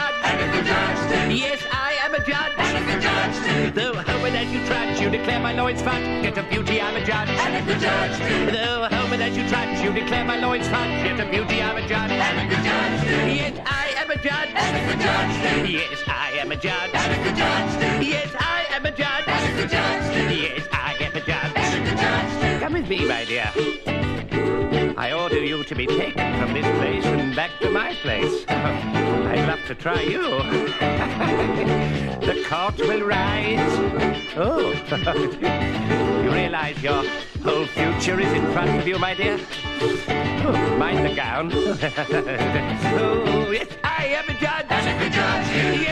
judge. And a good judge too. Yes, I am a judge. And a good judge too. Though homeward as you trudge, you declare my Lloyd's fudge. Get a beauty, I'm a judge. And a good judge too. Though homeward as you trudge, you declare my Lloyd's fudge. Get a beauty, I'm a judge. And a good judge too. Yes, I am a judge. And a good judge too. Yes, I am a judge. And a good judge too. Yes, I am a judge. And a good judge too. Yes, I am a judge. And a good judge too. Come with me, my dear. Do you to be taken from this place and back to my place. I'd love to try you. the cart will rise. Oh, you realize your whole future is in front of you, my dear? Oh, mind the gown. oh, yes, I am a judge. As a judge. Yeah.